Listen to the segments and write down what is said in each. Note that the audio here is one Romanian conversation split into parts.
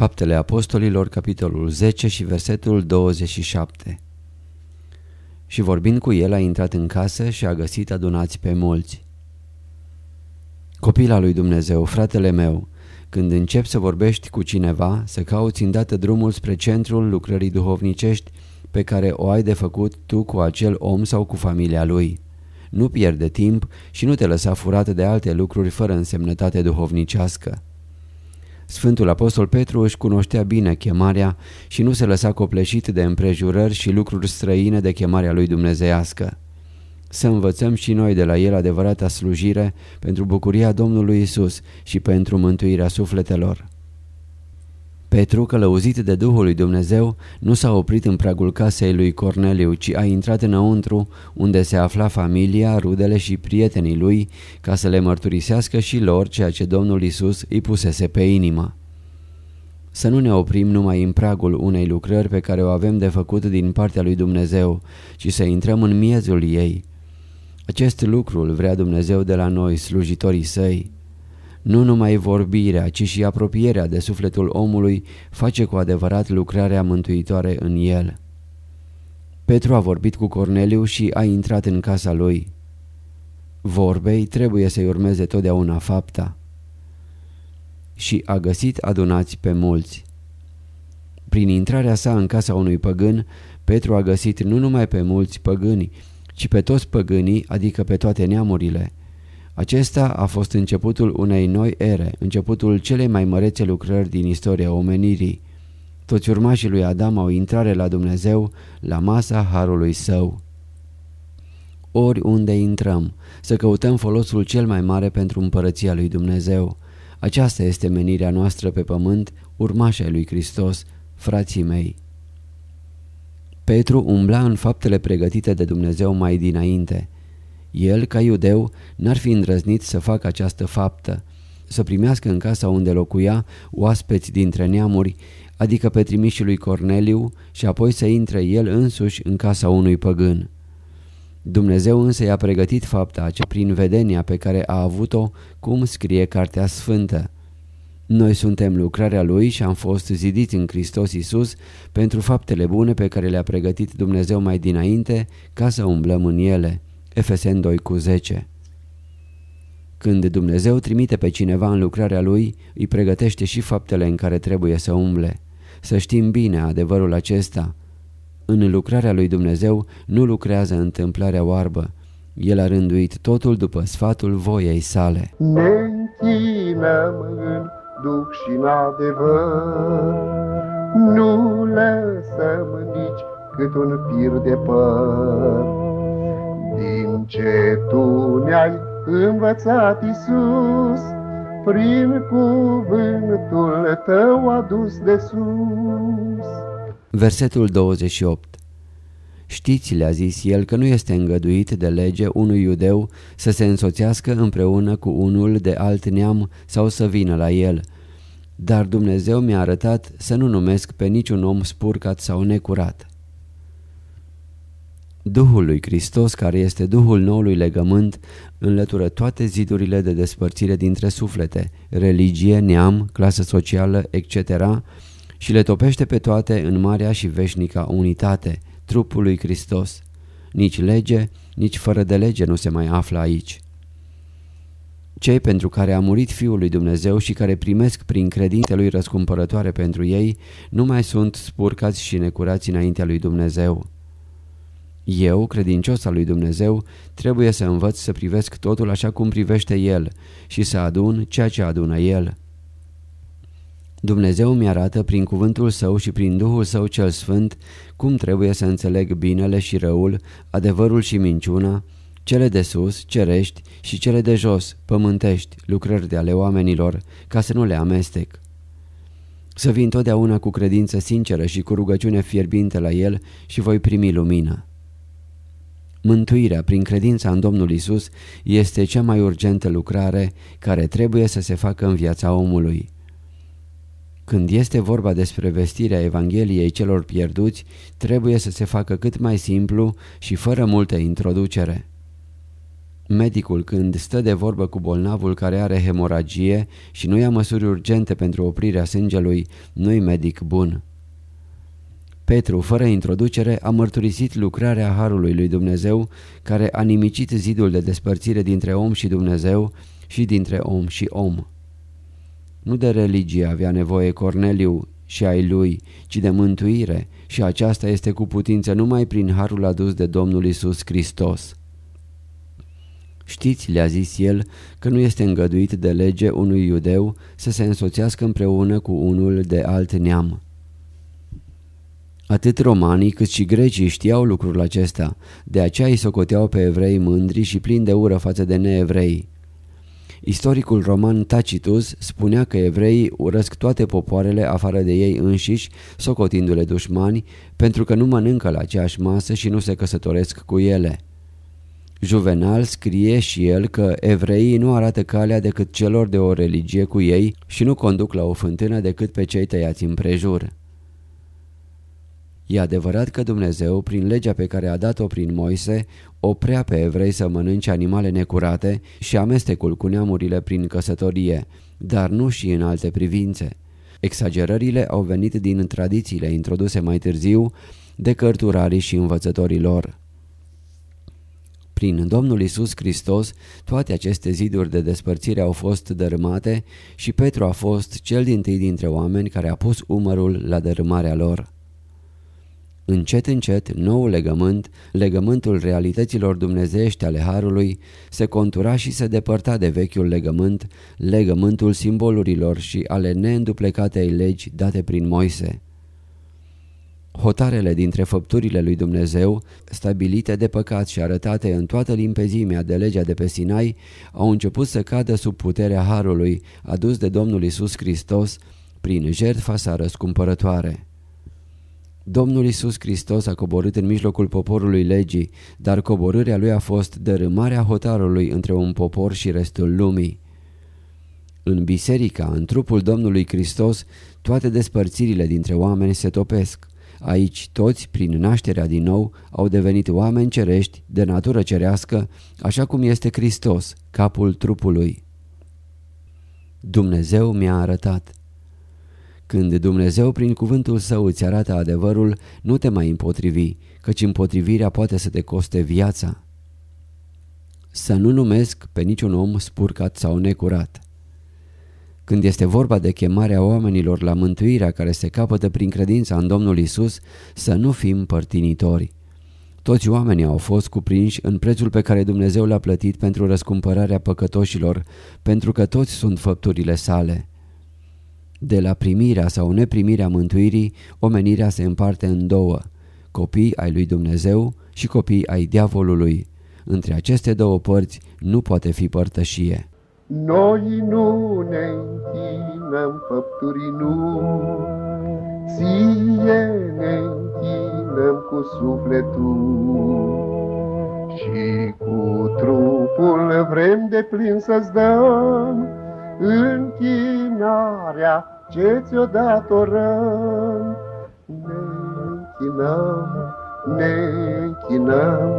Faptele Apostolilor, capitolul 10 și versetul 27 Și vorbind cu el a intrat în casă și a găsit adunați pe mulți. Copila lui Dumnezeu, fratele meu, când începi să vorbești cu cineva, să cauți îndată drumul spre centrul lucrării duhovnicești pe care o ai de făcut tu cu acel om sau cu familia lui. Nu pierde timp și nu te lăsa furat de alte lucruri fără însemnătate duhovnicească. Sfântul Apostol Petru își cunoștea bine chemarea și nu se lăsa copleșit de împrejurări și lucruri străine de chemarea lui dumnezeiască. Să învățăm și noi de la el adevărata slujire pentru bucuria Domnului Isus și pentru mântuirea sufletelor. Petru, călăuzit de Duhul lui Dumnezeu, nu s-a oprit în pragul casei lui Corneliu, ci a intrat înăuntru, unde se afla familia, rudele și prietenii lui, ca să le mărturisească și lor ceea ce Domnul Isus îi pusese pe inimă. Să nu ne oprim numai în pragul unei lucrări pe care o avem de făcut din partea lui Dumnezeu, ci să intrăm în miezul ei. Acest lucru îl vrea Dumnezeu de la noi, slujitorii săi. Nu numai vorbirea, ci și apropierea de sufletul omului face cu adevărat lucrarea mântuitoare în el. Petru a vorbit cu Corneliu și a intrat în casa lui. Vorbei trebuie să-i urmeze totdeauna fapta. Și a găsit adunați pe mulți. Prin intrarea sa în casa unui păgân, Petru a găsit nu numai pe mulți păgâni, ci pe toți păgânii, adică pe toate neamurile. Acesta a fost începutul unei noi ere, începutul celei mai mărețe lucrări din istoria omenirii. Toți urmașii lui Adam au intrare la Dumnezeu, la masa harului său. Oriunde intrăm, să căutăm folosul cel mai mare pentru împărăția lui Dumnezeu. Aceasta este menirea noastră pe pământ, urmașa lui Hristos, frații mei. Petru umbla în faptele pregătite de Dumnezeu mai dinainte. El, ca iudeu, n-ar fi îndrăznit să facă această faptă, să primească în casa unde locuia oaspeți dintre neamuri, adică pe trimișii lui Corneliu și apoi să intre el însuși în casa unui păgân. Dumnezeu însă i-a pregătit fapta aceea prin vedenia pe care a avut-o, cum scrie Cartea Sfântă. Noi suntem lucrarea Lui și am fost zidiți în Hristos Isus pentru faptele bune pe care le-a pregătit Dumnezeu mai dinainte ca să umblăm în ele. Efesen 2 cu 10 Când Dumnezeu trimite pe cineva în lucrarea Lui, îi pregătește și faptele în care trebuie să umble. Să știm bine adevărul acesta. În lucrarea lui Dumnezeu nu lucrează întâmplarea oarbă. El a rânduit totul după sfatul voiei sale. Ne închinăm în duh și în adevăr, nu lăsăm nici cât un fir de păr. Din ce Tu ne-ai învățat, Iisus, prin cuvântul Tău adus de sus. Versetul 28 Știți, le-a zis el, că nu este îngăduit de lege unui iudeu să se însoțească împreună cu unul de alt neam sau să vină la el. Dar Dumnezeu mi-a arătat să nu numesc pe niciun om spurcat sau necurat. Duhul lui Hristos, care este Duhul noului legământ, înlătură toate zidurile de despărțire dintre suflete, religie, neam, clasă socială, etc., și le topește pe toate în marea și veșnica unitate, trupul lui Hristos. Nici lege, nici fără de lege nu se mai află aici. Cei pentru care a murit Fiul lui Dumnezeu și care primesc prin credințe lui răscumpărătoare pentru ei, nu mai sunt spurcați și necurați înaintea lui Dumnezeu. Eu, credincios al lui Dumnezeu, trebuie să învăț să privesc totul așa cum privește El și să adun ceea ce adună El. Dumnezeu mi-arată prin cuvântul Său și prin Duhul Său cel Sfânt cum trebuie să înțeleg binele și răul, adevărul și minciuna, cele de sus, cerești, și cele de jos, pământești, lucrări de ale oamenilor, ca să nu le amestec. Să vin totdeauna cu credință sinceră și cu rugăciune fierbinte la El și voi primi lumină. Mântuirea prin credința în Domnul Isus este cea mai urgentă lucrare care trebuie să se facă în viața omului. Când este vorba despre vestirea Evangheliei celor pierduți, trebuie să se facă cât mai simplu și fără multă introducere. Medicul când stă de vorbă cu bolnavul care are hemoragie și nu ia măsuri urgente pentru oprirea sângelui, nu-i medic bun. Petru, fără introducere, a mărturisit lucrarea Harului lui Dumnezeu care a nimicit zidul de despărțire dintre om și Dumnezeu și dintre om și om. Nu de religie avea nevoie Corneliu și ai lui, ci de mântuire și aceasta este cu putință numai prin Harul adus de Domnul Isus Hristos. Știți, le-a zis el, că nu este îngăduit de lege unui iudeu să se însoțească împreună cu unul de alt neam. Atât romanii cât și grecii știau lucrul acesta, de aceea îi socoteau pe evrei mândri și plini de ură față de neevrei. Istoricul roman Tacitus spunea că evreii urăsc toate popoarele afară de ei înșiși, socotindu-le dușmani, pentru că nu mănâncă la aceeași masă și nu se căsătoresc cu ele. Juvenal scrie și el că evreii nu arată calea decât celor de o religie cu ei și nu conduc la o fântână decât pe cei tăiați împrejur. E adevărat că Dumnezeu, prin legea pe care a dat-o prin Moise, oprea pe evrei să mănânce animale necurate și amestecul cu neamurile prin căsătorie, dar nu și în alte privințe. Exagerările au venit din tradițiile introduse mai târziu de cărturarii și învățătorii lor. Prin Domnul Isus Hristos, toate aceste ziduri de despărțire au fost dărâmate și Petru a fost cel din tâi dintre oameni care a pus umărul la dărâmarea lor. Încet, încet, nou legământ, legământul realităților dumnezeiești ale Harului, se contura și se depărta de vechiul legământ, legământul simbolurilor și ale neînduplecatei legi date prin Moise. Hotarele dintre făpturile lui Dumnezeu, stabilite de păcat și arătate în toată limpezimea de legea de pe Sinai, au început să cadă sub puterea Harului adus de Domnul Isus Hristos prin jertfa sa răscumpărătoare. Domnul Isus Hristos a coborât în mijlocul poporului legii, dar coborârea lui a fost dărâmarea hotarului între un popor și restul lumii. În biserica, în trupul Domnului Hristos, toate despărțirile dintre oameni se topesc. Aici toți, prin nașterea din nou, au devenit oameni cerești, de natură cerească, așa cum este Hristos, capul trupului. Dumnezeu mi-a arătat. Când Dumnezeu prin cuvântul său îți arată adevărul, nu te mai împotrivi, căci împotrivirea poate să te coste viața. Să nu numesc pe niciun om spurcat sau necurat. Când este vorba de chemarea oamenilor la mântuirea care se capătă prin credința în Domnul Isus, să nu fim părtinitori. Toți oamenii au fost cuprinși în prețul pe care Dumnezeu l-a plătit pentru răscumpărarea păcătoșilor, pentru că toți sunt făpturile sale. De la primirea sau neprimirea mântuirii, omenirea se împarte în două, copii ai lui Dumnezeu și copii ai diavolului. Între aceste două părți nu poate fi părtășie. Noi nu ne închinăm făpturii, nu, Ție ne închinăm cu sufletul. Și cu trupul vrem de plin să-ți dăm Închinarea ce ți-o datorăm. Ne închinăm, ne închinăm,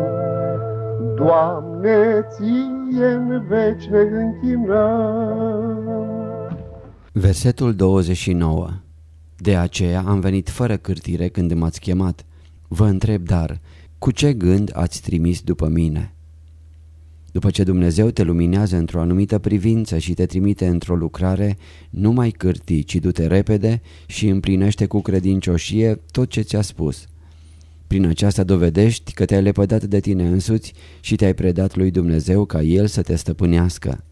Doamne, ție în veci ne închinăm. Versetul 29 De aceea am venit fără cârtire când m-ați chemat. Vă întreb dar, cu ce gând ați trimis după mine? După ce Dumnezeu te luminează într-o anumită privință și te trimite într-o lucrare, nu mai cârti, ci du-te repede și împlinește cu credincioșie tot ce ți-a spus. Prin aceasta dovedești că te-ai lepădat de tine însuți și te-ai predat lui Dumnezeu ca El să te stăpânească.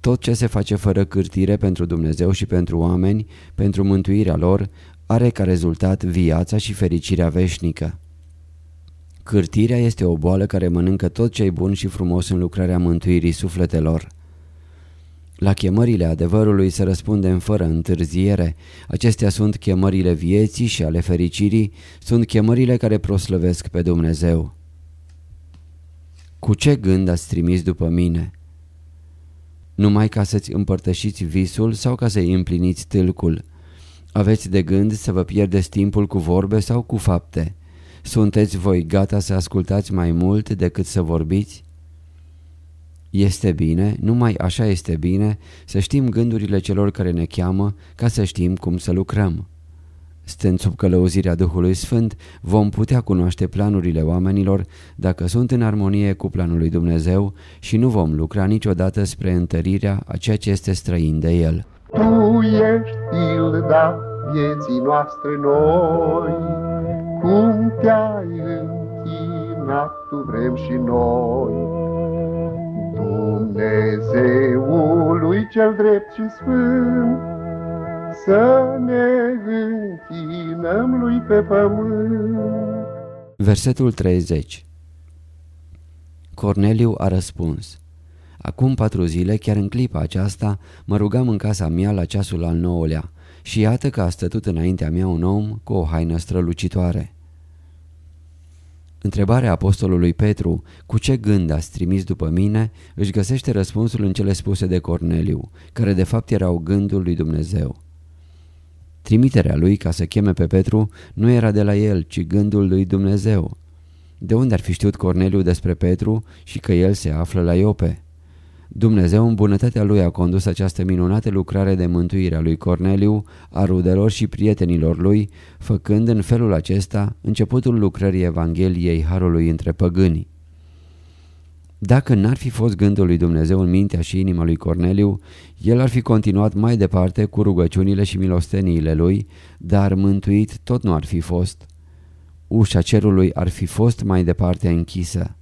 Tot ce se face fără cârtire pentru Dumnezeu și pentru oameni, pentru mântuirea lor, are ca rezultat viața și fericirea veșnică. Cârtirea este o boală care mănâncă tot ce e bun și frumos în lucrarea mântuirii sufletelor. La chemările adevărului se răspundem fără întârziere. Acestea sunt chemările vieții și ale fericirii, sunt chemările care proslăvesc pe Dumnezeu. Cu ce gând ați trimis după mine? Numai ca să-ți împărtășiți visul sau ca să-i împliniți tâlcul? Aveți de gând să vă pierdeți timpul cu vorbe sau cu fapte? Sunteți voi gata să ascultați mai mult decât să vorbiți? Este bine, numai așa este bine, să știm gândurile celor care ne cheamă ca să știm cum să lucrăm. Stând sub călăuzirea Duhului Sfânt, vom putea cunoaște planurile oamenilor dacă sunt în armonie cu planul lui Dumnezeu și nu vom lucra niciodată spre întărirea a ceea ce este străin de El. Tu ești pilda vieții noastre noi, cum te-ai închinat tu vrem și noi. Dumnezeului cel drept și sfânt, să ne închinăm lui pe pământ. Versetul 30 Corneliu a răspuns Acum patru zile, chiar în clipa aceasta, mă rugam în casa mea la ceasul al nouălea și iată că a stătut înaintea mea un om cu o haină strălucitoare. Întrebarea apostolului Petru, cu ce gând ați trimis după mine, își găsește răspunsul în cele spuse de Corneliu, care de fapt erau gândul lui Dumnezeu. Trimiterea lui ca să cheme pe Petru nu era de la el, ci gândul lui Dumnezeu. De unde ar fi știut Corneliu despre Petru și că el se află la Iope? Dumnezeu în bunătatea lui a condus această minunată lucrare de mântuire a lui Corneliu, a rudelor și prietenilor lui, făcând în felul acesta începutul lucrării Evangheliei Harului între păgâni. Dacă n-ar fi fost gândul lui Dumnezeu în mintea și inima lui Corneliu, el ar fi continuat mai departe cu rugăciunile și milosteniile lui, dar mântuit tot nu ar fi fost. Ușa cerului ar fi fost mai departe închisă.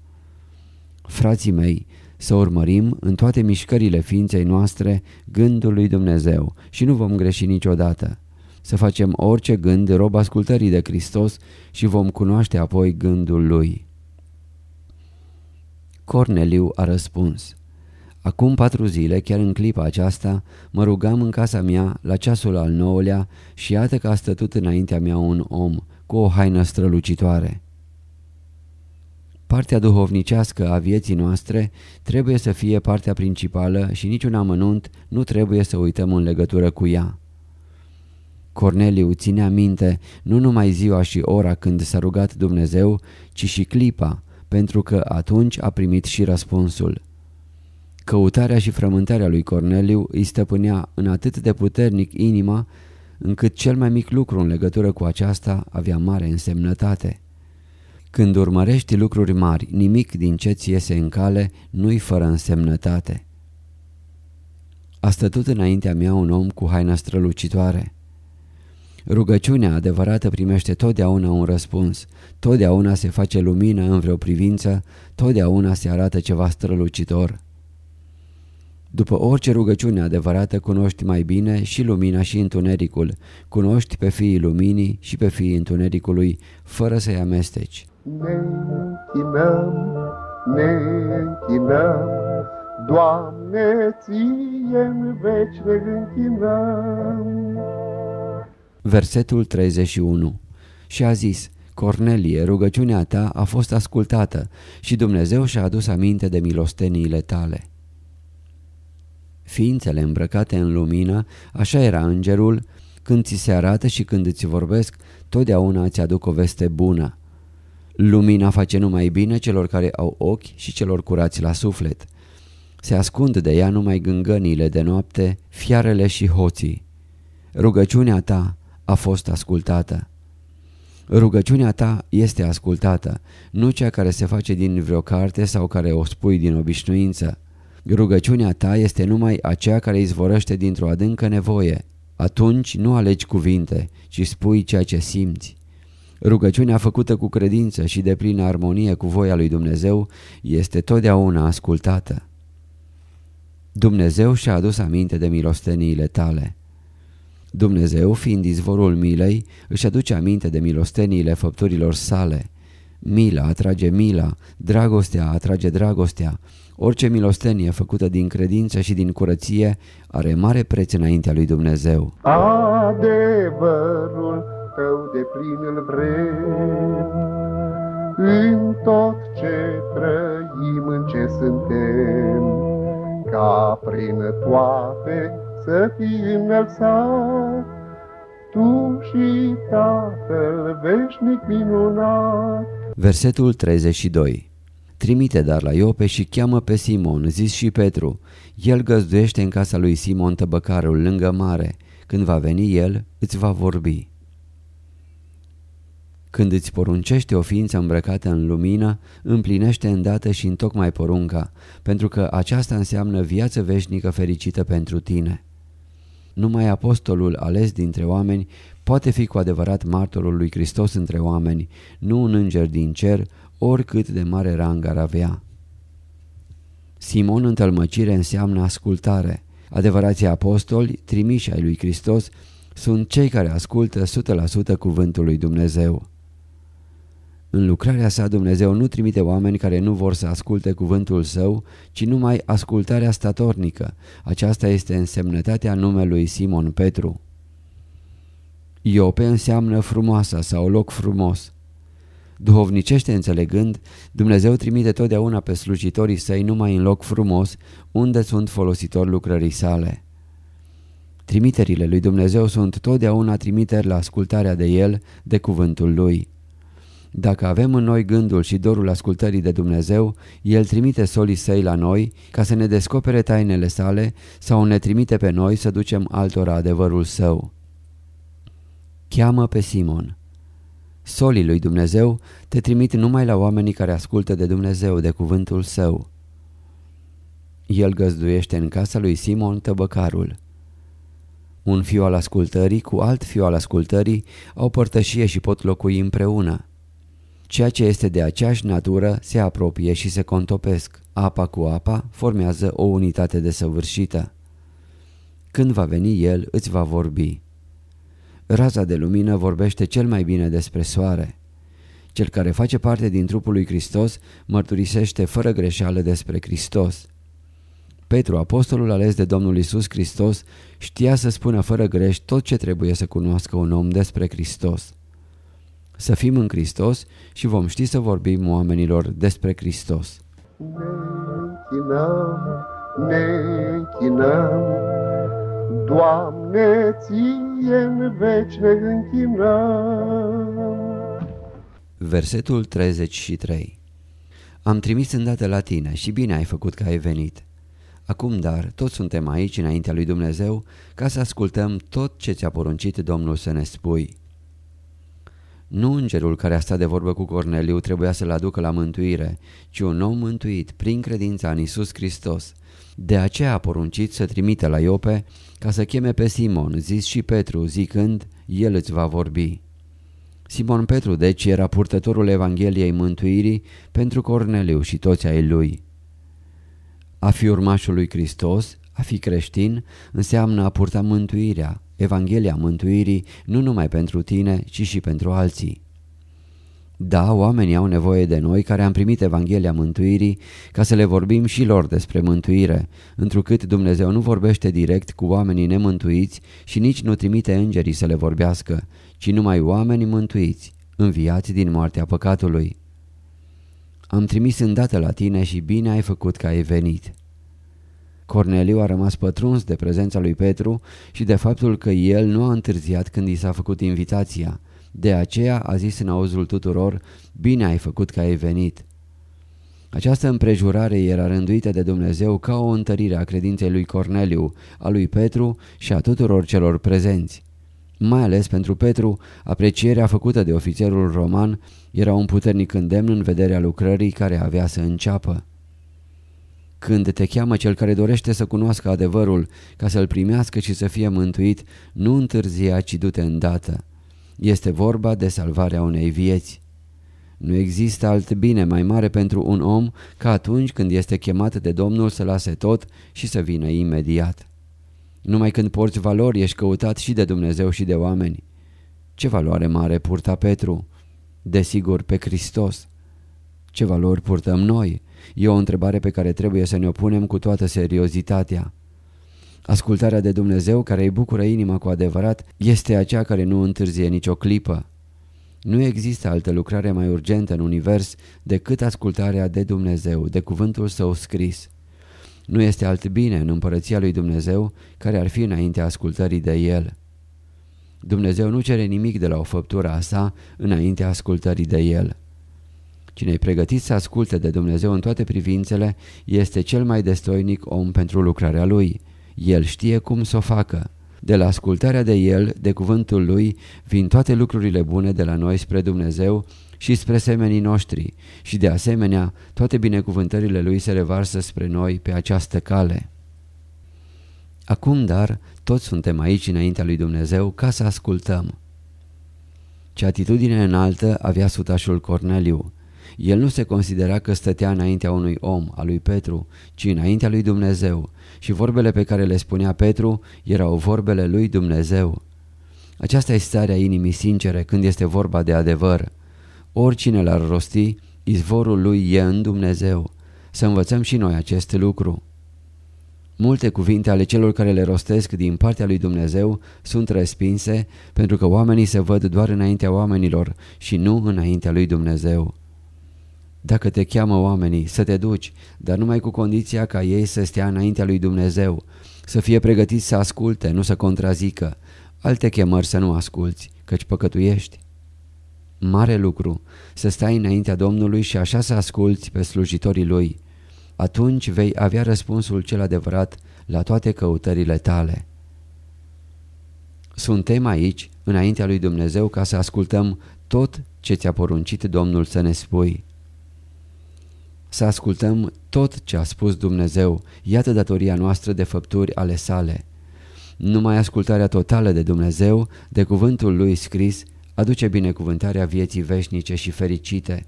Frații mei, să urmărim în toate mișcările ființei noastre gândul lui Dumnezeu și nu vom greși niciodată. Să facem orice gând rob ascultării de Hristos și vom cunoaște apoi gândul lui. Corneliu a răspuns. Acum patru zile, chiar în clipa aceasta, mă rugam în casa mea la ceasul al nouălea și iată că a stătut înaintea mea un om cu o haină strălucitoare. Partea duhovnicească a vieții noastre trebuie să fie partea principală și niciun amănunt nu trebuie să uităm în legătură cu ea. Corneliu ținea minte nu numai ziua și ora când s-a rugat Dumnezeu, ci și clipa, pentru că atunci a primit și răspunsul. Căutarea și frământarea lui Corneliu îi stăpânea în atât de puternic inima, încât cel mai mic lucru în legătură cu aceasta avea mare însemnătate. Când urmărești lucruri mari, nimic din ce ți iese în cale nu-i fără însemnătate. A stătut înaintea mea un om cu haina strălucitoare. Rugăciunea adevărată primește totdeauna un răspuns, totdeauna se face lumină în vreo privință, totdeauna se arată ceva strălucitor. După orice rugăciune adevărată cunoști mai bine și lumina și întunericul, cunoști pe fiii luminii și pe fiii întunericului, fără să-i amesteci ne închinăm, ne închinăm, Doamne, ție în veci ne închinăm. Versetul 31 Și a zis, Cornelie, rugăciunea ta a fost ascultată și Dumnezeu și-a adus aminte de milosteniile tale. Ființele îmbrăcate în lumină, așa era îngerul, când ți se arată și când îți vorbesc, totdeauna îți aduc o veste bună. Lumina face numai bine celor care au ochi și celor curați la suflet. Se ascund de ea numai gângănile de noapte, fiarele și hoții. Rugăciunea ta a fost ascultată. Rugăciunea ta este ascultată, nu cea care se face din vreo carte sau care o spui din obișnuință. Rugăciunea ta este numai aceea care izvorăște dintr-o adâncă nevoie. Atunci nu alegi cuvinte, ci spui ceea ce simți. Rugăciunea făcută cu credință și de plină armonie cu voia lui Dumnezeu este totdeauna ascultată. Dumnezeu și-a adus aminte de milosteniile tale. Dumnezeu, fiind izvorul milei, își aduce aminte de milosteniile făpturilor sale. Mila atrage mila, dragostea atrage dragostea. Orice milostenie făcută din credință și din curăție are mare preț înaintea lui Dumnezeu. Adevărul tău de plin îl vrem, în tot ce trăim, în ce suntem, ca prin toate să fii înălțat, tu și Tatăl veșnic minunat. Versetul 32 Trimite dar la Iope și cheamă pe Simon, zis și Petru. El găzduiește în casa lui Simon tăbăcarul lângă mare. Când va veni el, îți va vorbi. Când îți poruncește o ființă îmbrăcată în lumină, împlinește îndată și întocmai porunca, pentru că aceasta înseamnă viață veșnică fericită pentru tine. Numai apostolul ales dintre oameni poate fi cu adevărat martorul lui Hristos între oameni, nu un înger din cer, oricât de mare rang ar avea. Simon în tălmăcire înseamnă ascultare. Adevărații apostoli, trimiși ai lui Hristos, sunt cei care ascultă 100% cuvântul lui Dumnezeu. În lucrarea sa Dumnezeu nu trimite oameni care nu vor să asculte cuvântul său, ci numai ascultarea statornică. Aceasta este însemnătatea numelui Simon Petru. Iope înseamnă frumoasă sau loc frumos. Duhovnicește înțelegând, Dumnezeu trimite totdeauna pe slujitorii săi numai în loc frumos, unde sunt folositori lucrării sale. Trimiterile lui Dumnezeu sunt totdeauna trimiteri la ascultarea de El, de cuvântul Lui. Dacă avem în noi gândul și dorul ascultării de Dumnezeu, El trimite solii săi la noi ca să ne descopere tainele sale sau ne trimite pe noi să ducem altora adevărul său. Cheamă pe Simon. Solii lui Dumnezeu te trimit numai la oamenii care ascultă de Dumnezeu, de cuvântul său. El găzduiește în casa lui Simon tăbăcarul. Un fiu al ascultării cu alt fiu al ascultării au părtășie și pot locui împreună. Ceea ce este de aceeași natură se apropie și se contopesc. Apa cu apa formează o unitate desăvârșită. Când va veni el, îți va vorbi. Raza de lumină vorbește cel mai bine despre soare. Cel care face parte din trupul lui Hristos mărturisește fără greșeală despre Hristos. Petru, apostolul ales de Domnul Isus Hristos, știa să spună fără greș tot ce trebuie să cunoască un om despre Hristos să fim în Hristos și vom ști să vorbim oamenilor despre Hristos. Ne închinăm, ne închinăm, Doamne, ție în veci ne închinăm. Versetul 33 Am trimis îndată la tine și bine ai făcut că ai venit. Acum, dar, toți suntem aici înaintea lui Dumnezeu ca să ascultăm tot ce ți-a poruncit Domnul să ne spui. Nu îngerul care a stat de vorbă cu Corneliu trebuia să-l aducă la mântuire, ci un om mântuit prin credința în Isus Hristos. De aceea a poruncit să trimite la Iope ca să cheme pe Simon, zis și Petru, zicând, el îți va vorbi. Simon Petru deci era purtătorul Evangheliei mântuirii pentru Corneliu și toți ai lui. A fi urmașul lui Hristos, a fi creștin, înseamnă a purta mântuirea, Evanghelia mântuirii nu numai pentru tine, ci și pentru alții. Da, oamenii au nevoie de noi care am primit Evanghelia mântuirii ca să le vorbim și lor despre mântuire, întrucât Dumnezeu nu vorbește direct cu oamenii nemântuiți și nici nu trimite îngerii să le vorbească, ci numai oamenii mântuiți, înviați din moartea păcatului. Am trimis îndată la tine și bine ai făcut că ai venit. Corneliu a rămas pătruns de prezența lui Petru și de faptul că el nu a întârziat când i s-a făcut invitația. De aceea a zis în auzul tuturor, bine ai făcut că ai venit. Această împrejurare era rânduită de Dumnezeu ca o întărire a credinței lui Corneliu, a lui Petru și a tuturor celor prezenți. Mai ales pentru Petru, aprecierea făcută de ofițerul roman era un puternic îndemn în vederea lucrării care avea să înceapă. Când te cheamă cel care dorește să cunoască adevărul ca să-l primească și să fie mântuit, nu întârzia, ci du-te îndată. Este vorba de salvarea unei vieți. Nu există alt bine mai mare pentru un om ca atunci când este chemat de Domnul să lase tot și să vină imediat. Numai când porți valori ești căutat și de Dumnezeu și de oameni. Ce valoare mare purta Petru? Desigur, pe Hristos. Ce valori purtăm noi? E o întrebare pe care trebuie să ne opunem cu toată seriozitatea. Ascultarea de Dumnezeu care îi bucură inima cu adevărat este aceea care nu întârzie nicio clipă. Nu există altă lucrare mai urgentă în univers decât ascultarea de Dumnezeu, de cuvântul său scris. Nu este alt bine în împărăția lui Dumnezeu care ar fi înaintea ascultării de El. Dumnezeu nu cere nimic de la o făptură a sa înaintea ascultării de El. Cine e pregătit să asculte de Dumnezeu în toate privințele este cel mai destoinic om pentru lucrarea lui. El știe cum să o facă. De la ascultarea de El, de cuvântul Lui, vin toate lucrurile bune de la noi spre Dumnezeu și spre semenii noștri și de asemenea toate binecuvântările Lui se revarsă spre noi pe această cale. Acum, dar, toți suntem aici înaintea lui Dumnezeu ca să ascultăm. Ce atitudine înaltă avea sutașul Corneliu. El nu se considera că stătea înaintea unui om, a lui Petru, ci înaintea lui Dumnezeu și vorbele pe care le spunea Petru erau vorbele lui Dumnezeu. Aceasta este starea inimii sincere când este vorba de adevăr. Oricine l-ar rosti, izvorul lui e în Dumnezeu. Să învățăm și noi acest lucru. Multe cuvinte ale celor care le rostesc din partea lui Dumnezeu sunt respinse pentru că oamenii se văd doar înaintea oamenilor și nu înaintea lui Dumnezeu. Dacă te cheamă oamenii să te duci, dar numai cu condiția ca ei să stea înaintea lui Dumnezeu, să fie pregătiți să asculte, nu să contrazică, alte chemări să nu asculți, căci păcătuiești. Mare lucru, să stai înaintea Domnului și așa să asculți pe slujitorii Lui. Atunci vei avea răspunsul cel adevărat la toate căutările tale. Suntem aici, înaintea lui Dumnezeu, ca să ascultăm tot ce ți-a poruncit Domnul să ne spui să ascultăm tot ce a spus Dumnezeu, iată datoria noastră de făpturi ale sale. Numai ascultarea totală de Dumnezeu, de cuvântul lui scris, aduce binecuvântarea vieții veșnice și fericite.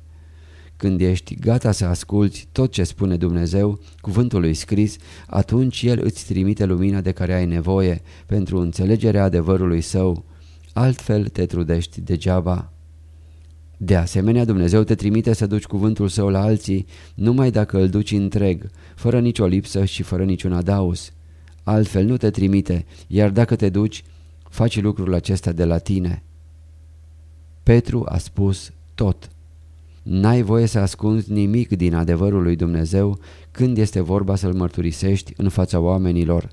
Când ești gata să asculți tot ce spune Dumnezeu, cuvântul lui scris, atunci El îți trimite lumina de care ai nevoie pentru înțelegerea adevărului său. Altfel te trudești degeaba. De asemenea, Dumnezeu te trimite să duci cuvântul său la alții numai dacă îl duci întreg, fără nicio lipsă și fără niciun adaus. Altfel nu te trimite, iar dacă te duci, faci lucrul acesta de la tine. Petru a spus tot. N-ai voie să ascunzi nimic din adevărul lui Dumnezeu când este vorba să-l mărturisești în fața oamenilor.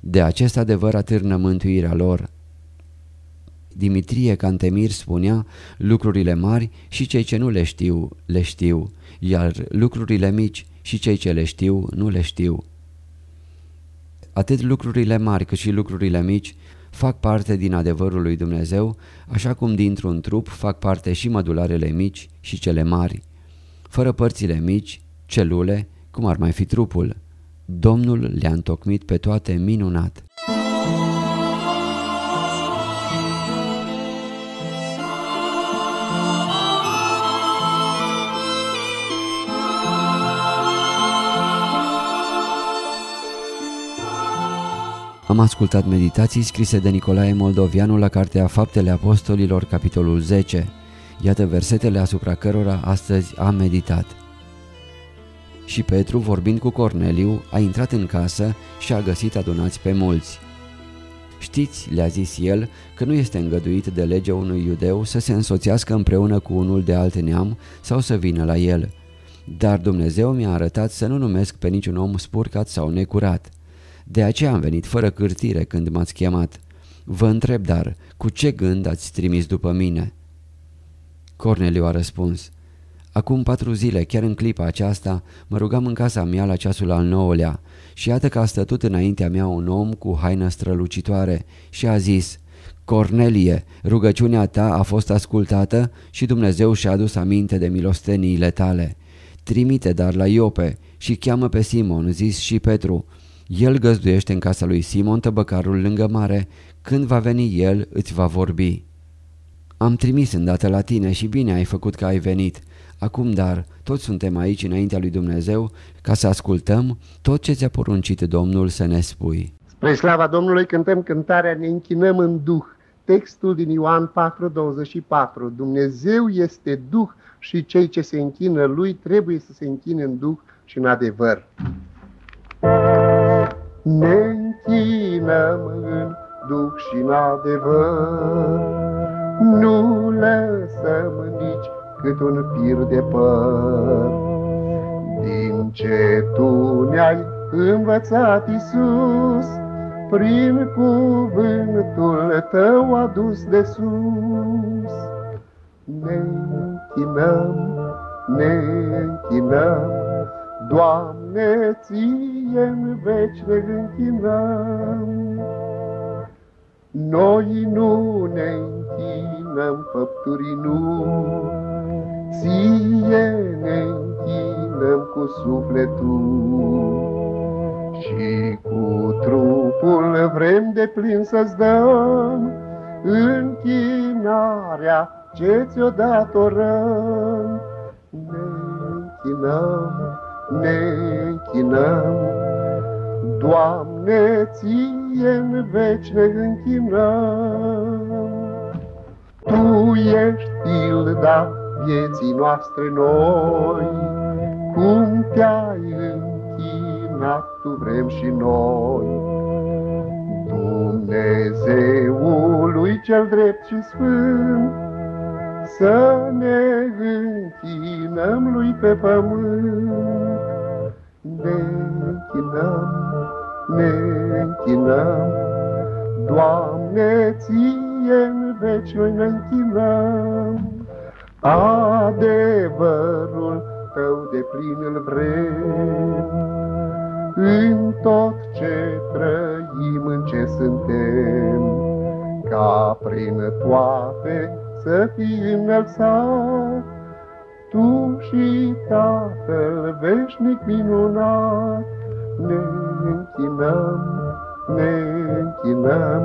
De acest adevăr atârnă mântuirea lor. Dimitrie Cantemir spunea, lucrurile mari și cei ce nu le știu, le știu, iar lucrurile mici și cei ce le știu, nu le știu. Atât lucrurile mari cât și lucrurile mici fac parte din adevărul lui Dumnezeu, așa cum dintr-un trup fac parte și mădularele mici și cele mari. Fără părțile mici, celule, cum ar mai fi trupul, Domnul le-a întocmit pe toate minunat. Am ascultat meditații scrise de Nicolae Moldovianu la Cartea Faptele Apostolilor, capitolul 10. Iată versetele asupra cărora astăzi am meditat. Și Petru, vorbind cu Corneliu, a intrat în casă și a găsit adunați pe mulți. Știți, le-a zis el, că nu este îngăduit de lege unui iudeu să se însoțească împreună cu unul de alt neam sau să vină la el. Dar Dumnezeu mi-a arătat să nu numesc pe niciun om spurcat sau necurat. De aceea am venit fără cârtire când m-ați chemat. Vă întreb dar, cu ce gând ați trimis după mine? Corneliu a răspuns. Acum patru zile, chiar în clipa aceasta, mă rugam în casa mea la ceasul al nouălea și iată că a stătut înaintea mea un om cu haină strălucitoare și a zis Cornelie, rugăciunea ta a fost ascultată și Dumnezeu și-a adus aminte de milosteniile tale. Trimite dar la Iope și cheamă pe Simon, zis și Petru. El găzduiește în casa lui Simon tăbăcarul lângă mare. Când va veni el, îți va vorbi. Am trimis îndată la tine și bine ai făcut că ai venit. Acum dar, toți suntem aici înaintea lui Dumnezeu ca să ascultăm tot ce ți-a poruncit Domnul să ne spui. Spre slava Domnului cântăm cântarea Ne închinăm în Duh. Textul din Ioan 4:24. Dumnezeu este Duh și cei ce se închină Lui trebuie să se închine în Duh și în adevăr. Ne închinăm în Duh și în adevăr, nu lăsăm nici cât un fir de păr. Din ce Tu ne-ai învățat, Iisus, prin cuvântul Tău adus de sus, ne închinăm, ne închinăm, Doamne, Ție în veci ne închinăm. Noi nu ne închinăm făpturii nu, Ție ne închinăm cu sufletul și cu trupul vrem de plin să-ți dăm închinarea ce ți-o datorăm. Ne închinăm, ne închinăm, Doamne, Ție în veci ne închinăm. Tu ești tilda vieții noastre noi, cum te-ai închinat tu vrem și noi. Dumnezeului cel drept și sfânt, să ne închinăm lui pe pământ. Ne închinăm, ne închinăm, Doamne, Ție în veci noi ne închinăm. Adevărul Tău de plin îl vrem, În tot ce trăim, în ce suntem, Ca prin toate să fii înălțat, Tu și Tatăl veșnic minunat, Ne închinăm, ne închinăm,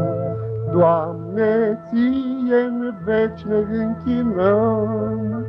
Doamne, Ție în veci ne închinăm.